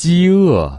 饥饿。